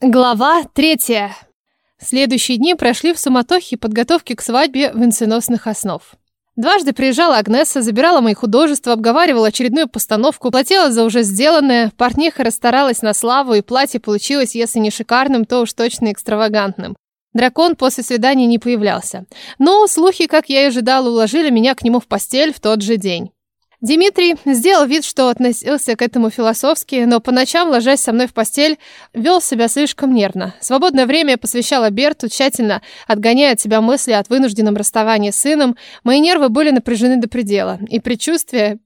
Глава третья. Следующие дни прошли в суматохе подготовки к свадьбе венценосных основ. Дважды приезжала Агнеса, забирала мои художества, обговаривала очередную постановку, платила за уже сделанное, портниха расстаралась на славу, и платье получилось, если не шикарным, то уж точно экстравагантным. Дракон после свидания не появлялся. Но слухи, как я и ожидала, уложили меня к нему в постель в тот же день. Дмитрий сделал вид, что относился к этому философски, но по ночам, ложась со мной в постель, вел себя слишком нервно. Свободное время посвящала Берту, тщательно отгоняя от себя мысли от вынужденном расставании с сыном. Мои нервы были напряжены до предела, и предчувствие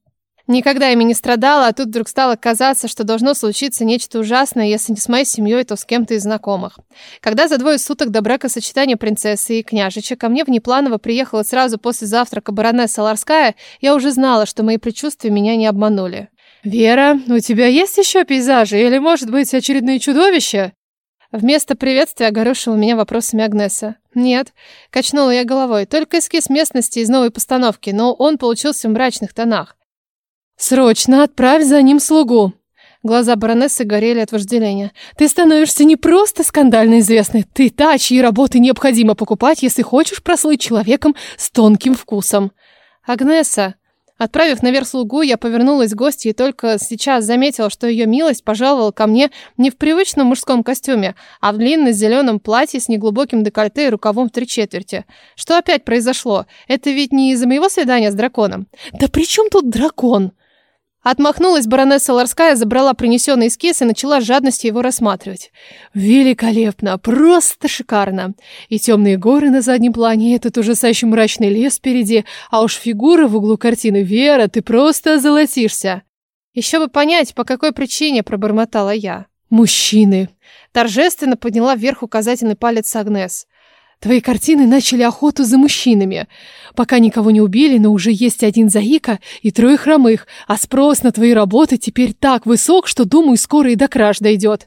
Никогда ими не страдала, а тут вдруг стало казаться, что должно случиться нечто ужасное, если не с моей семьей, то с кем-то из знакомых. Когда за двое суток до бракосочетания принцессы и княжича ко мне внепланово приехала сразу после завтрака баронесса Ларская, я уже знала, что мои предчувствия меня не обманули. «Вера, у тебя есть еще пейзажи? Или, может быть, очередные чудовища?» Вместо приветствия огорошила меня вопросами Агнеса. «Нет», — качнула я головой, — «только эскиз местности из новой постановки, но он получился в мрачных тонах. «Срочно отправь за ним слугу!» Глаза баронессы горели от вожделения. «Ты становишься не просто скандально известной, ты та, чьи работы необходимо покупать, если хочешь прослыть человеком с тонким вкусом». «Агнеса!» Отправив наверх слугу, я повернулась к гостье и только сейчас заметила, что ее милость пожаловала ко мне не в привычном мужском костюме, а в длинном зеленом платье с неглубоким декольте и рукавом в три четверти. Что опять произошло? Это ведь не из-за моего свидания с драконом? «Да при чем тут дракон?» Отмахнулась баронесса Ларская, забрала принесенный эскиз и начала с жадностью его рассматривать. Великолепно, просто шикарно. И темные горы на заднем плане, и этот ужасающий мрачный лес впереди, а уж фигура в углу картины. Вера, ты просто озолотишься. Еще бы понять, по какой причине пробормотала я. Мужчины. Торжественно подняла вверх указательный палец Агнес. Твои картины начали охоту за мужчинами. Пока никого не убили, но уже есть один заика и трое хромых, а спрос на твои работы теперь так высок, что, думаю, скоро и до краж дойдет.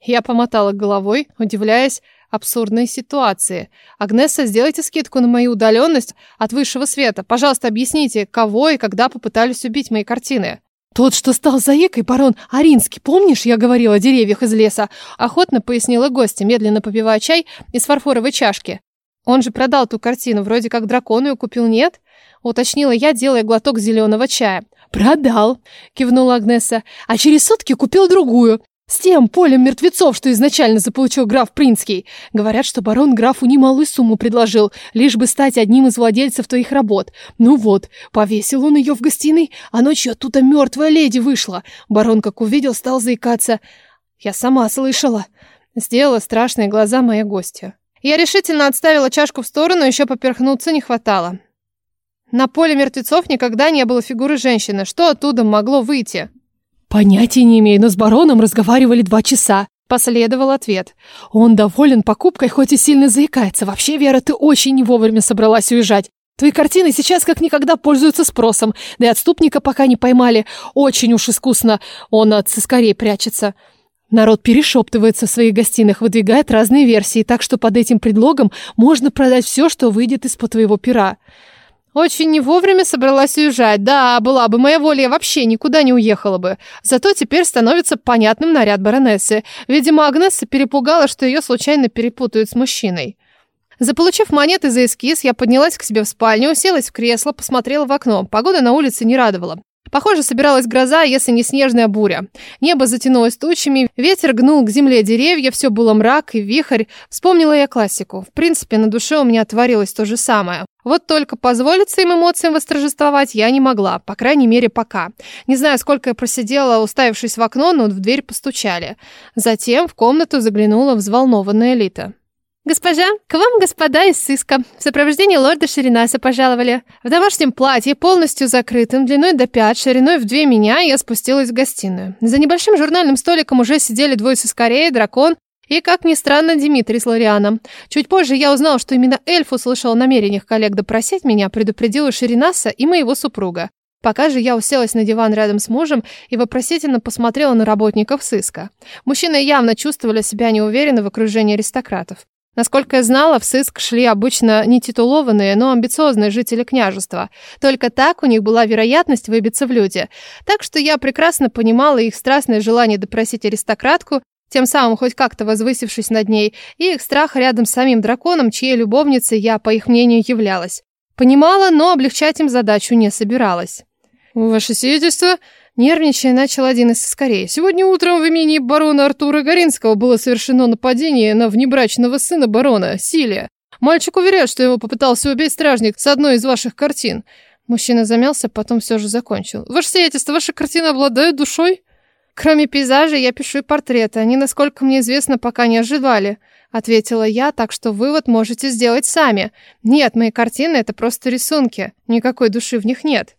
Я помотала головой, удивляясь абсурдной ситуации. «Агнесса, сделайте скидку на мою удаленность от высшего света. Пожалуйста, объясните, кого и когда попытались убить мои картины». «Тот, что стал заекой, барон Аринский, помнишь, я говорила о деревьях из леса?» Охотно пояснила гостья, медленно попивая чай из фарфоровой чашки. «Он же продал ту картину, вроде как дракону ее купил, нет?» Уточнила я, делая глоток зеленого чая. «Продал», — кивнула Агнеса, «а через сутки купил другую. С тем полем мертвецов, что изначально заполучил граф Принский. Говорят, что барон графу немалую сумму предложил, лишь бы стать одним из владельцев твоих работ. Ну вот, повесил он ее в гостиной, а ночью оттуда мертвая леди вышла. Барон, как увидел, стал заикаться. Я сама слышала. Сделала страшные глаза моя гостья. Я решительно отставила чашку в сторону, еще поперхнуться не хватало. На поле мертвецов никогда не было фигуры женщины. Что оттуда могло выйти? «Понятия не имею, но с бароном разговаривали два часа». Последовал ответ. «Он доволен покупкой, хоть и сильно заикается. Вообще, Вера, ты очень не вовремя собралась уезжать. Твои картины сейчас как никогда пользуются спросом. Да и отступника пока не поймали. Очень уж искусно он от сыскарей прячется». Народ перешептывается в своих гостиных, выдвигает разные версии, так что под этим предлогом можно продать все, что выйдет из-под твоего пера. Очень не вовремя собралась уезжать. Да, была бы моя воля, я вообще никуда не уехала бы. Зато теперь становится понятным наряд баронессы. Видимо, Агнесса перепугала, что ее случайно перепутают с мужчиной. Заполучив монеты за эскиз, я поднялась к себе в спальню, уселась в кресло, посмотрела в окно. Погода на улице не радовала. Похоже, собиралась гроза, если не снежная буря. Небо затянулось тучами, ветер гнул к земле деревья, все было мрак и вихрь. Вспомнила я классику. В принципе, на душе у меня творилось то же самое. Вот только позволить своим эмоциям восторжествовать я не могла, по крайней мере, пока. Не знаю, сколько я просидела, уставившись в окно, но в дверь постучали. Затем в комнату заглянула взволнованная Лита. «Госпожа, к вам господа из сыска. В сопровождении лорда Ширинаса пожаловали. В домашнем платье, полностью закрытым, длиной до пят, шириной в две меня, я спустилась в гостиную. За небольшим журнальным столиком уже сидели двое сыскарей, дракон и, как ни странно, Дмитрий с Лорианом. Чуть позже я узнала, что именно эльф услышал о намерениях коллег допросить меня, предупредила Ширинаса и моего супруга. Пока же я уселась на диван рядом с мужем и вопросительно посмотрела на работников сыска. Мужчины явно чувствовали себя неуверенно в окружении аристократов. Насколько я знала, в сыск шли обычно не титулованные, но амбициозные жители княжества. Только так у них была вероятность выбиться в люди. Так что я прекрасно понимала их страстное желание допросить аристократку, тем самым хоть как-то возвысившись над ней, и их страх рядом с самим драконом, чьей любовницей я, по их мнению, являлась. Понимала, но облегчать им задачу не собиралась. «Ваше сиятельство!» Нервничая, начал один из скорее. «Сегодня утром в имении барона Артура Горинского было совершено нападение на внебрачного сына барона, Силия. Мальчик уверяет, что его попытался убить стражник с одной из ваших картин». Мужчина замялся, потом все же закончил. «Ваше сиятельство, ваши картины обладают душой?» «Кроме пейзажей, я пишу и портреты. Они, насколько мне известно, пока не оживали», — ответила я, так что вывод можете сделать сами. «Нет, мои картины — это просто рисунки. Никакой души в них нет».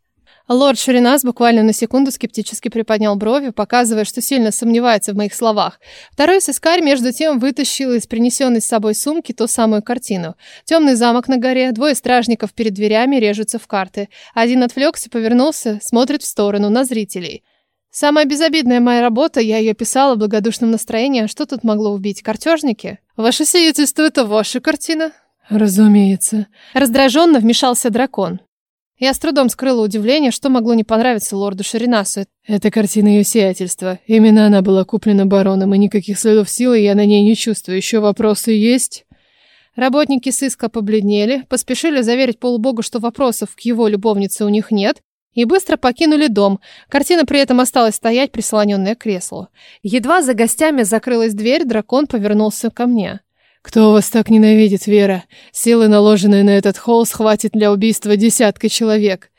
Лорд Ширинас буквально на секунду скептически приподнял брови, показывая, что сильно сомневается в моих словах. Второй сыскарь, между тем, вытащил из принесенной с собой сумки ту самую картину. Темный замок на горе, двое стражников перед дверями режутся в карты. Один отвлекся, повернулся, смотрит в сторону, на зрителей. Самая безобидная моя работа, я ее писала в благодушном настроении. А что тут могло убить? Картежники? Ваше сиятельство, это ваша картина? Разумеется. Раздраженно вмешался дракон. Я с трудом скрыла удивление, что могло не понравиться лорду Шаринасу. Это картина ее сиятельства. Именно она была куплена бароном, и никаких следов силы я на ней не чувствую. Еще вопросы есть? Работники сыска побледнели, поспешили заверить полубогу, что вопросов к его любовнице у них нет, и быстро покинули дом. Картина при этом осталась стоять, прислоненная к креслу. Едва за гостями закрылась дверь, дракон повернулся ко мне. «Кто вас так ненавидит, Вера? Силы, наложенные на этот холст, хватит для убийства десятка человек».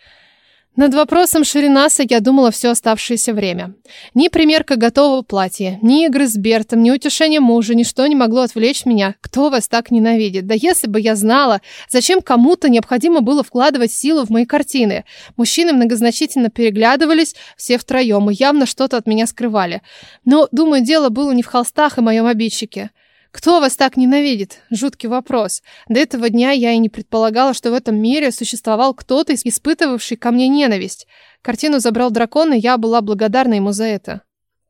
Над вопросом Ширинаса я думала все оставшееся время. Ни примерка готового платья, ни игры с Бертом, ни утешение мужа, ничто не могло отвлечь меня. Кто вас так ненавидит? Да если бы я знала, зачем кому-то необходимо было вкладывать силу в мои картины. Мужчины многозначительно переглядывались, все втроем, и явно что-то от меня скрывали. Но, думаю, дело было не в холстах и моем обидчике. Кто вас так ненавидит? Жуткий вопрос. До этого дня я и не предполагала, что в этом мире существовал кто-то, испытывавший ко мне ненависть. Картину забрал дракон, и я была благодарна ему за это.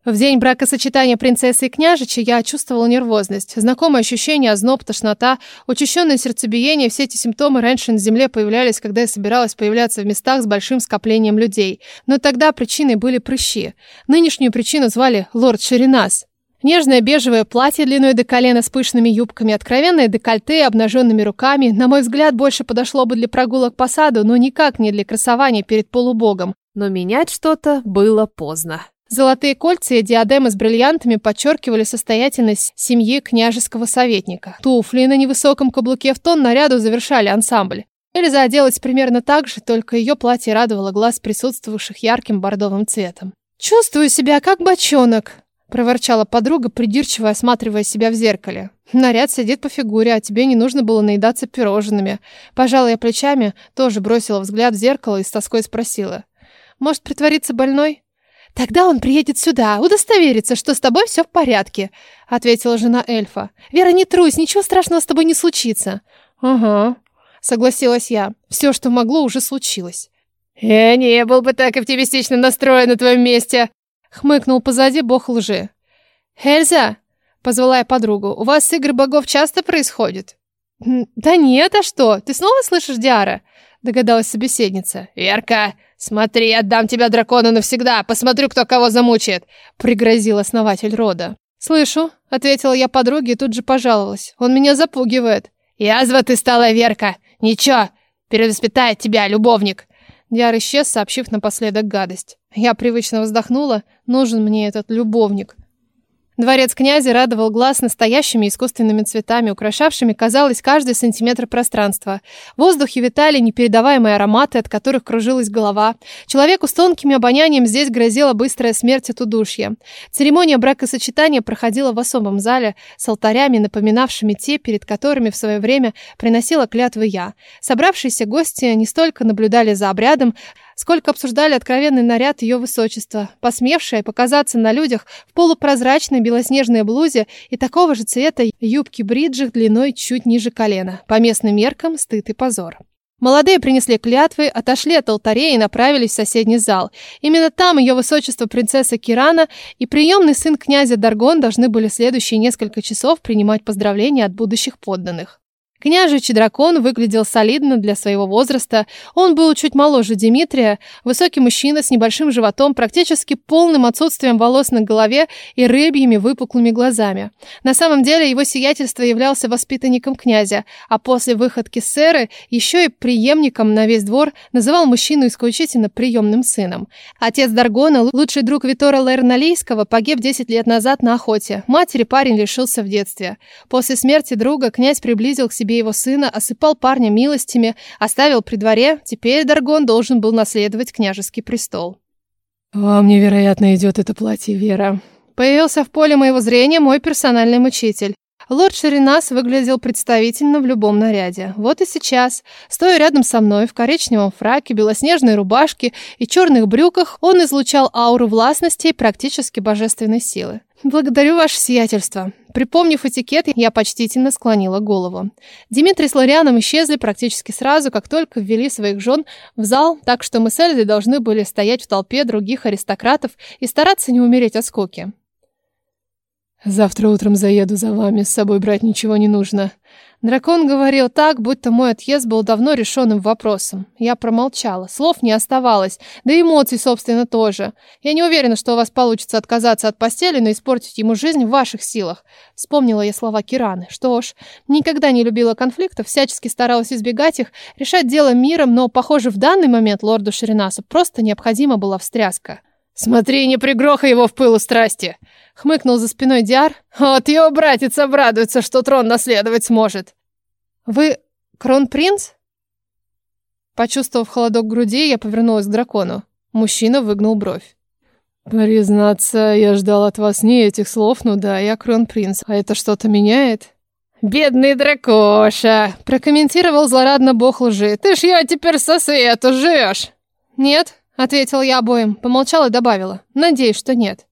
В день бракосочетания принцессы и княжича я чувствовала нервозность. Знакомое ощущение, озноб, тошнота, учащенное сердцебиение. Все эти симптомы раньше на земле появлялись, когда я собиралась появляться в местах с большим скоплением людей. Но тогда причиной были прыщи. Нынешнюю причину звали лорд Ширинас. Нежное бежевое платье длиной до колена с пышными юбками, откровенное декольте и обнаженными руками, на мой взгляд, больше подошло бы для прогулок по саду, но никак не для красования перед полубогом. Но менять что-то было поздно. Золотые кольца и диадемы с бриллиантами подчеркивали состоятельность семьи княжеского советника. Туфли на невысоком каблуке в тон наряду завершали ансамбль. Эльза оделась примерно так же, только ее платье радовало глаз присутствовавших ярким бордовым цветом. «Чувствую себя как бочонок», проворчала подруга, придирчиво осматривая себя в зеркале. Наряд сидит по фигуре, а тебе не нужно было наедаться пирожными. Пожала я плечами, тоже бросила взгляд в зеркало и с тоской спросила. Может, притвориться больной? Тогда он приедет сюда, удостоверится, что с тобой все в порядке, ответила жена эльфа. Вера, не трусь, ничего страшного с тобой не случится. Ага, согласилась я. Все, что могло, уже случилось. «Я «Э, не был бы так оптимистично настроен на твоем месте!» Хмыкнул позади бог лжи. «Эльза!» — позвала я подругу. «У вас игры богов часто происходят?» «Да нет, а что? Ты снова слышишь Диара?» — догадалась собеседница. «Верка, смотри, отдам тебя дракону навсегда. Посмотрю, кто кого замучает!» — пригрозил основатель рода. «Слышу», — ответила я подруге и тут же пожаловалась. «Он меня запугивает». «Язва ты стала, Верка! Ничего, перевоспитает тебя любовник!» Диар исчез, сообщив напоследок гадость. Я привычно вздохнула. Нужен мне этот любовник. Дворец князя радовал глаз настоящими искусственными цветами, украшавшими, казалось, каждый сантиметр пространства. В воздухе витали непередаваемые ароматы, от которых кружилась голова. Человеку с тонким обонянием здесь грозила быстрая смерть от удушья. Церемония бракосочетания проходила в особом зале с алтарями, напоминавшими те, перед которыми в свое время приносила клятвы я. Собравшиеся гости не столько наблюдали за обрядом, сколько обсуждали откровенный наряд ее высочества, посмевшая показаться на людях в полупрозрачной белоснежной блузе и такого же цвета юбки-бриджих длиной чуть ниже колена. По местным меркам стыд и позор. Молодые принесли клятвы, отошли от алтарей и направились в соседний зал. Именно там ее высочество принцесса Кирана и приемный сын князя Даргон должны были следующие несколько часов принимать поздравления от будущих подданных. Княжич дракон выглядел солидно для своего возраста. Он был чуть моложе Дмитрия, высокий мужчина с небольшим животом, практически полным отсутствием волос на голове и рыбьими выпуклыми глазами. На самом деле его сиятельство являлся воспитанником князя, а после выходки сэры еще и преемником на весь двор называл мужчину исключительно приемным сыном. Отец Даргона, лучший друг Витора Лерналийского, погиб 10 лет назад на охоте. Матери парень лишился в детстве. После смерти друга князь приблизил к себе себе его сына, осыпал парня милостями, оставил при дворе, теперь Даргон должен был наследовать княжеский престол. «Вам невероятно идет это платье, Вера». Появился в поле моего зрения мой персональный мучитель. Лорд Шеринас выглядел представительно в любом наряде. Вот и сейчас, стоя рядом со мной в коричневом фраке, белоснежной рубашке и черных брюках, он излучал ауру властности и практически божественной силы. «Благодарю ваше сиятельство». Припомнив этикет, я почтительно склонила голову. Дмитрий с Лорианом исчезли практически сразу, как только ввели своих жен в зал, так что мы с Эльзой должны были стоять в толпе других аристократов и стараться не умереть от скуки. Завтра утром заеду за вами, с собой брать ничего не нужно. Дракон говорил так, будто мой отъезд был давно решенным вопросом. Я промолчала, слов не оставалось, да и эмоций, собственно, тоже. Я не уверена, что у вас получится отказаться от постели, но испортить ему жизнь в ваших силах. Вспомнила я слова Кираны. Что ж, никогда не любила конфликтов, всячески старалась избегать их, решать дело миром, но, похоже, в данный момент лорду Ширинасу просто необходима была встряска. «Смотри, не пригрохай его в пылу страсти!» Хмыкнул за спиной Диар. «Вот его братец обрадуется, что трон наследовать сможет!» «Вы кронпринц?» Почувствовав холодок груди, я повернулась к дракону. Мужчина выгнул бровь. «Признаться, я ждал от вас не этих слов, ну да, я кронпринц. А это что-то меняет?» «Бедный дракоша!» — прокомментировал злорадно бог лжи. «Ты ж я теперь со свету живешь!» «Нет, Ответила я обоим, помолчала и добавила. Надеюсь, что нет.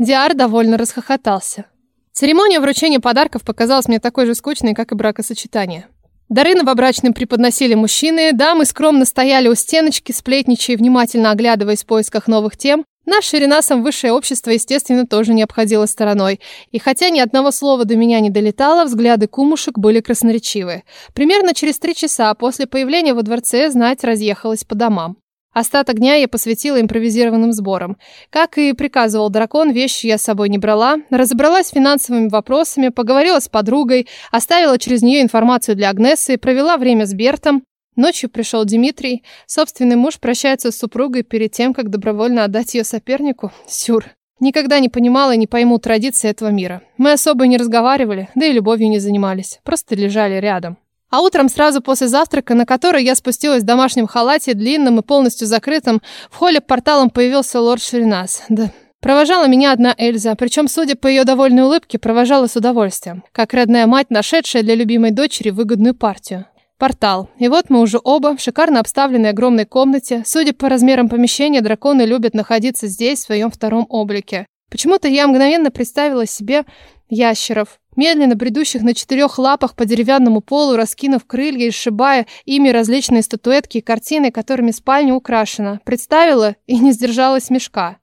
Диар довольно расхохотался. Церемония вручения подарков показалась мне такой же скучной, как и бракосочетание. Дары новобрачным преподносили мужчины, дамы скромно стояли у стеночки, сплетничая внимательно оглядываясь в поисках новых тем. Наш ширинасом высшее общество, естественно, тоже не обходило стороной. И хотя ни одного слова до меня не долетало, взгляды кумушек были красноречивы. Примерно через три часа после появления во дворце знать разъехалась по домам. Остаток дня я посвятила импровизированным сборам. Как и приказывал дракон, вещи я с собой не брала. Разобралась с финансовыми вопросами, поговорила с подругой, оставила через нее информацию для Агнесы, провела время с Бертом. Ночью пришел Дмитрий. Собственный муж прощается с супругой перед тем, как добровольно отдать ее сопернику. Сюр. Никогда не понимала и не пойму традиции этого мира. Мы особо не разговаривали, да и любовью не занимались. Просто лежали рядом. А утром сразу после завтрака, на который я спустилась в домашнем халате, длинном и полностью закрытом, в холле порталом появился лорд Ширинас. Да, Провожала меня одна Эльза, причем, судя по ее довольной улыбке, провожала с удовольствием, как родная мать, нашедшая для любимой дочери выгодную партию. Портал. И вот мы уже оба в шикарно обставленной огромной комнате. Судя по размерам помещения, драконы любят находиться здесь в своем втором облике. Почему-то я мгновенно представила себе ящеров, медленно бредущих на четырех лапах по деревянному полу, раскинув крылья и сшибая ими различные статуэтки и картины, которыми спальня украшена. Представила и не сдержалась мешка.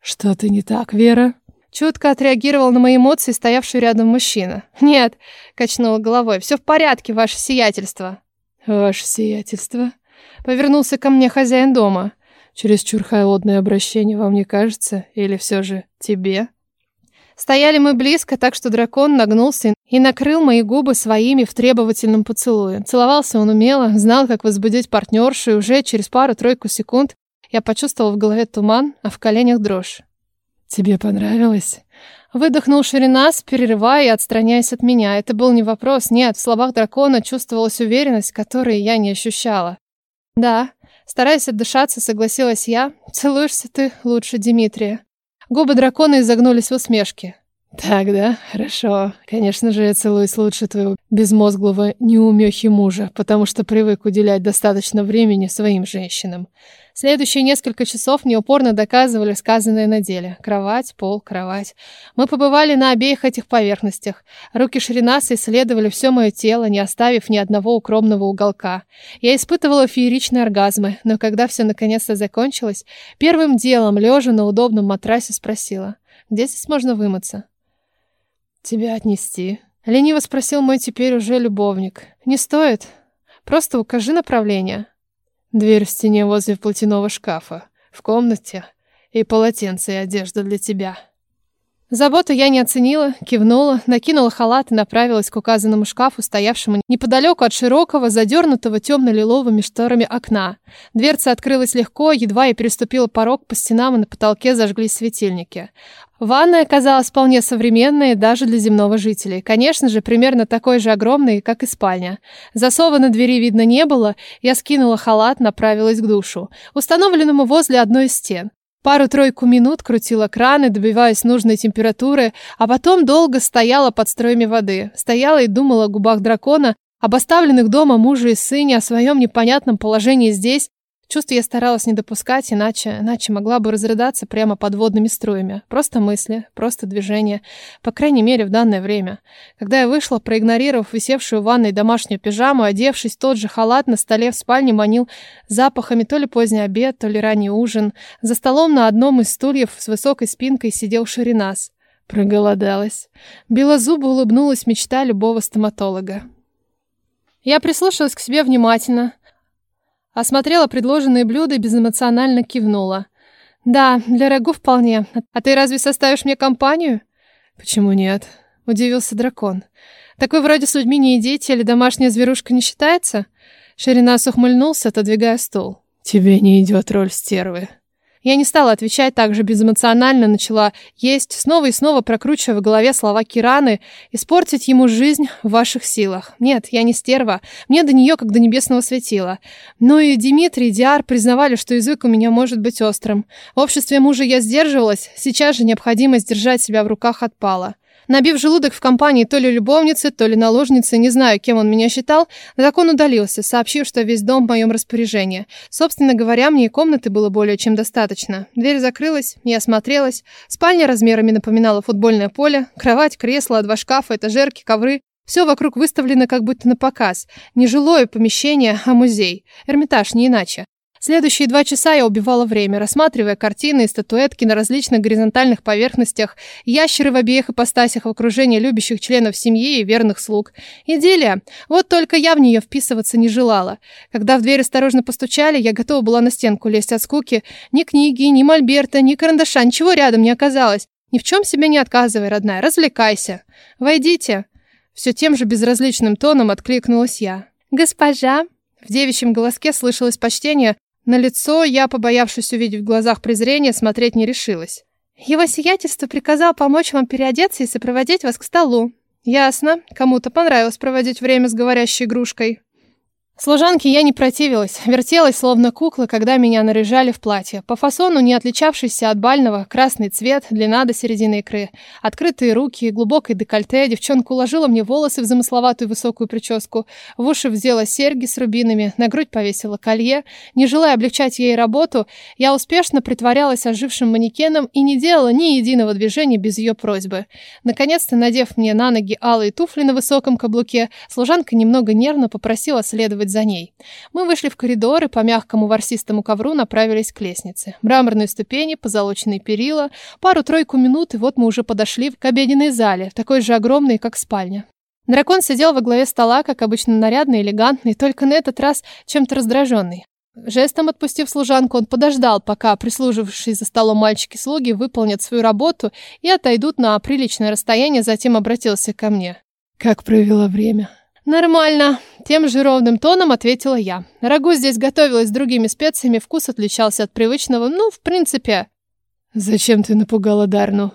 «Что-то не так, Вера?» Чутко отреагировал на мои эмоции стоявший рядом мужчина. «Нет», — качнула головой, — «все в порядке, ваше сиятельство». «Ваше сиятельство?» Повернулся ко мне хозяин дома. «Чересчур холодное обращение вам не кажется? Или все же тебе?» Стояли мы близко, так что дракон нагнулся и накрыл мои губы своими в требовательном поцелуе. Целовался он умело, знал, как возбудить партнершу, и уже через пару-тройку секунд я почувствовал в голове туман, а в коленях дрожь. «Тебе понравилось?» Выдохнул Ширинас, перерывая и отстраняясь от меня. Это был не вопрос, нет, в словах дракона чувствовалась уверенность, которой я не ощущала. «Да», стараясь отдышаться, согласилась я. «Целуешься ты лучше Дмитрия». Губы дракона изогнулись в усмешке. «Так, да? Хорошо. Конечно же, я целуюсь лучше твоего безмозглого неумехи мужа, потому что привык уделять достаточно времени своим женщинам. Следующие несколько часов мне упорно доказывали сказанное на деле. Кровать, пол, кровать. Мы побывали на обеих этих поверхностях. Руки Ширинаса исследовали все мое тело, не оставив ни одного укромного уголка. Я испытывала фееричные оргазмы, но когда все наконец-то закончилось, первым делом, лежа на удобном матрасе, спросила, где здесь можно вымыться? «Тебя отнести?» Лениво спросил мой теперь уже любовник. Не стоит. Просто укажи направление. Дверь в стене возле платяного шкафа. В комнате. И полотенце и одежда для тебя. Заботу я не оценила, кивнула, накинула халат и направилась к указанному шкафу, стоявшему неподалеку от широкого, задернутого темно-лиловыми шторами окна. Дверца открылась легко, едва я переступила порог, по стенам и на потолке зажглись светильники. Ванная оказалась вполне современной даже для земного жителя. Конечно же, примерно такой же огромной, как и спальня. Засова на двери видно не было, я скинула халат, направилась к душу, установленному возле одной из стен. Пару-тройку минут крутила краны, добиваясь нужной температуры, а потом долго стояла под строями воды. Стояла и думала о губах дракона, об оставленных дома муже и сыне, о своем непонятном положении здесь, Чувств я старалась не допускать, иначе, иначе могла бы разрыдаться прямо под водными струями. Просто мысли, просто движения. По крайней мере, в данное время. Когда я вышла, проигнорировав висевшую в ванной домашнюю пижаму, одевшись тот же халат, на столе в спальне манил запахами то ли поздний обед, то ли ранний ужин. За столом на одном из стульев с высокой спинкой сидел Ширинас. Проголодалась. Била зубы, улыбнулась мечта любого стоматолога. Я прислушалась к себе внимательно. Осмотрела предложенные блюда и безэмоционально кивнула. «Да, для рагу вполне. А ты разве составишь мне компанию?» «Почему нет?» — удивился дракон. «Такой вроде с людьми не едите или домашняя зверушка не считается?» Ширинас ухмыльнулся, отодвигая стул. «Тебе не идет роль стервы», я не стала отвечать так же безэмоционально, начала есть, снова и снова прокручивая в голове слова Кираны, испортить ему жизнь в ваших силах. Нет, я не стерва, мне до нее как до небесного светила. Но и Дмитрий, и Диар признавали, что язык у меня может быть острым. В обществе мужа я сдерживалась, сейчас же необходимость держать себя в руках отпала. Набив желудок в компании то ли любовницы, то ли наложницы, не знаю, кем он меня считал, дракон удалился, сообщив, что весь дом в моем распоряжении. Собственно говоря, мне и комнаты было более чем достаточно. Дверь закрылась, я осмотрелась. Спальня размерами напоминала футбольное поле. Кровать, кресло, два шкафа, этажерки, ковры. Все вокруг выставлено как будто на показ. Не жилое помещение, а музей. Эрмитаж, не иначе. Следующие два часа я убивала время, рассматривая картины и статуэтки на различных горизонтальных поверхностях, ящеры в обеих ипостасях в окружении любящих членов семьи и верных слуг. Идиллия. Вот только я в нее вписываться не желала. Когда в дверь осторожно постучали, я готова была на стенку лезть от скуки. Ни книги, ни мольберта, ни карандаша, ничего рядом не оказалось. Ни в чем себе не отказывай, родная, развлекайся. Войдите. Все тем же безразличным тоном откликнулась я. Госпожа. В девичьем голоске слышалось почтение, на лицо я, побоявшись увидеть в глазах презрение, смотреть не решилась. Его сиятельство приказал помочь вам переодеться и сопроводить вас к столу. Ясно. Кому-то понравилось проводить время с говорящей игрушкой. Служанке я не противилась, вертелась словно кукла, когда меня наряжали в платье. По фасону не отличавшийся от бального, красный цвет, длина до середины икры. Открытые руки, глубокое декольте, девчонка уложила мне волосы в замысловатую высокую прическу, в уши взяла серьги с рубинами, на грудь повесила колье. Не желая облегчать ей работу, я успешно притворялась ожившим манекеном и не делала ни единого движения без ее просьбы. Наконец-то, надев мне на ноги алые туфли на высоком каблуке, служанка немного нервно попросила следовать за ней. Мы вышли в коридор и по мягкому ворсистому ковру направились к лестнице. Мраморные ступени, позолоченные перила. Пару-тройку минут, и вот мы уже подошли к обеденной зале, такой же огромной, как спальня. Дракон сидел во главе стола, как обычно нарядный, элегантный, только на этот раз чем-то раздраженный. Жестом отпустив служанку, он подождал, пока прислуживавшие за столом мальчики-слуги выполнят свою работу и отойдут на приличное расстояние, затем обратился ко мне. «Как провела время?» «Нормально», — тем же ровным тоном ответила я. Рагу здесь готовилось с другими специями, вкус отличался от привычного, ну, в принципе. «Зачем ты напугала Дарну?»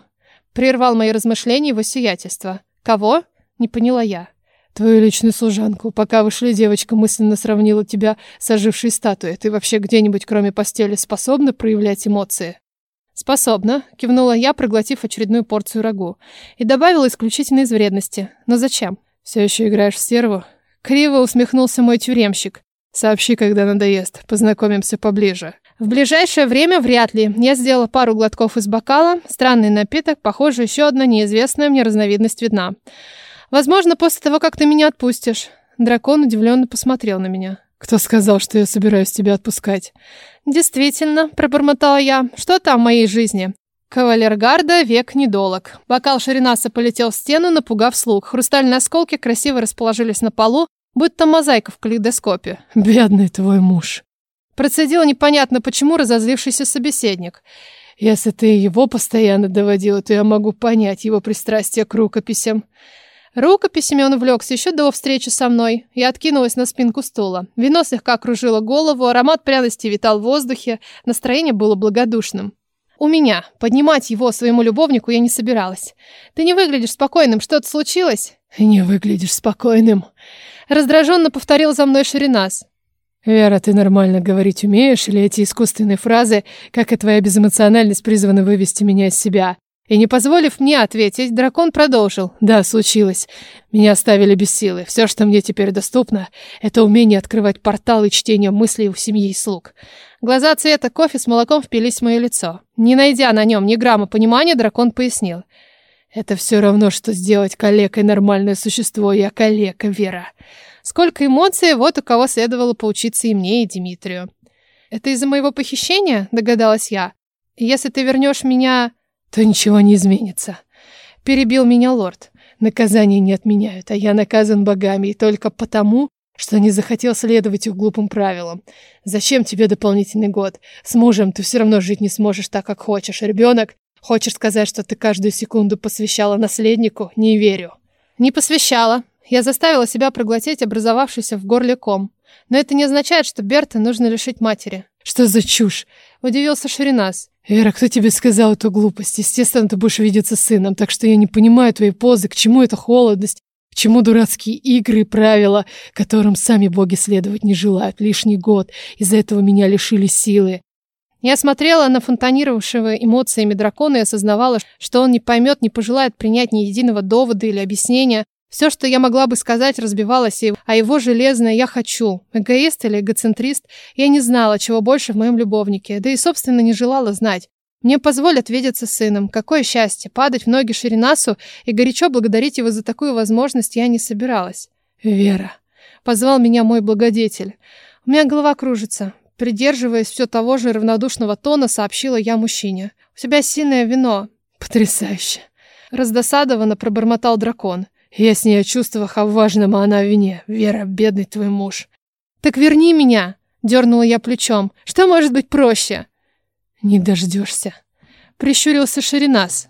Прервал мои размышления его сиятельство. «Кого?» — не поняла я. «Твою личную служанку. Пока вы шли, девочка мысленно сравнила тебя с ожившей статуей. Ты вообще где-нибудь, кроме постели, способна проявлять эмоции?» «Способна», — кивнула я, проглотив очередную порцию рагу. И добавила исключительно из вредности. «Но зачем?» «Все еще играешь в стерву?» Криво усмехнулся мой тюремщик. «Сообщи, когда надоест. Познакомимся поближе». В ближайшее время вряд ли. Я сделала пару глотков из бокала. Странный напиток, похоже, еще одна неизвестная мне разновидность видна. Возможно, после того, как ты меня отпустишь. Дракон удивленно посмотрел на меня. «Кто сказал, что я собираюсь тебя отпускать?» «Действительно», — пробормотала я. «Что там в моей жизни?» Кавалергарда век недолог. Бокал Ширинаса полетел в стену, напугав слуг. Хрустальные осколки красиво расположились на полу, будто мозаика в калейдоскопе. «Бедный твой муж!» Процедил непонятно почему разозлившийся собеседник. «Если ты его постоянно доводила, то я могу понять его пристрастие к рукописям». Рукописями он увлекся еще до встречи со мной. Я откинулась на спинку стула. Вино слегка окружило голову, аромат пряности витал в воздухе, настроение было благодушным. У меня. Поднимать его своему любовнику я не собиралась. Ты не выглядишь спокойным, что-то случилось? Не выглядишь спокойным. Раздраженно повторил за мной Ширинас. Вера, ты нормально говорить умеешь, или эти искусственные фразы, как и твоя безэмоциональность, призваны вывести меня из себя? И не позволив мне ответить, дракон продолжил. Да, случилось. Меня оставили без силы. Все, что мне теперь доступно, это умение открывать порталы и чтение мыслей у семьи и слуг. Глаза цвета кофе с молоком впились в мое лицо. Не найдя на нем ни грамма понимания, дракон пояснил. Это все равно, что сделать калекой нормальное существо. Я калека, Вера. Сколько эмоций, вот у кого следовало поучиться и мне, и Дмитрию. Это из-за моего похищения, догадалась я. Если ты вернешь меня то ничего не изменится. Перебил меня лорд. Наказание не отменяют, а я наказан богами и только потому, что не захотел следовать их глупым правилам. Зачем тебе дополнительный год? С мужем ты все равно жить не сможешь так, как хочешь. Ребенок, хочешь сказать, что ты каждую секунду посвящала наследнику? Не верю. Не посвящала. Я заставила себя проглотить образовавшийся в горле ком. Но это не означает, что Берта нужно лишить матери. Что за чушь? Удивился Ширинас. «Эра, кто тебе сказал эту глупость? Естественно, ты будешь видеться с сыном, так что я не понимаю твоей позы, к чему эта холодность, чему дурацкие игры и правила, которым сами боги следовать не желают. Лишний год, из-за этого меня лишили силы». Я смотрела на фонтанировавшего эмоциями дракона и осознавала, что он не поймет, не пожелает принять ни единого довода или объяснения, все, что я могла бы сказать, разбивалось о его железное «я хочу». Эгоист или эгоцентрист, я не знала, чего больше в моем любовнике, да и, собственно, не желала знать. Мне позволят видеться с сыном. Какое счастье, падать в ноги Ширинасу и горячо благодарить его за такую возможность я не собиралась. «Вера», — позвал меня мой благодетель. У меня голова кружится. Придерживаясь все того же равнодушного тона, сообщила я мужчине. «У тебя сильное вино». «Потрясающе!» Раздосадованно пробормотал дракон. Я с ней о чувствах, о важном, а она в вине. Вера, бедный твой муж. Так верни меня, дернула я плечом. Что может быть проще? Не дождешься. Прищурился Ширинас.